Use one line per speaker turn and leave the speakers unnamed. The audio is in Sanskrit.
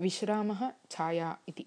विश्रामः छाया इति।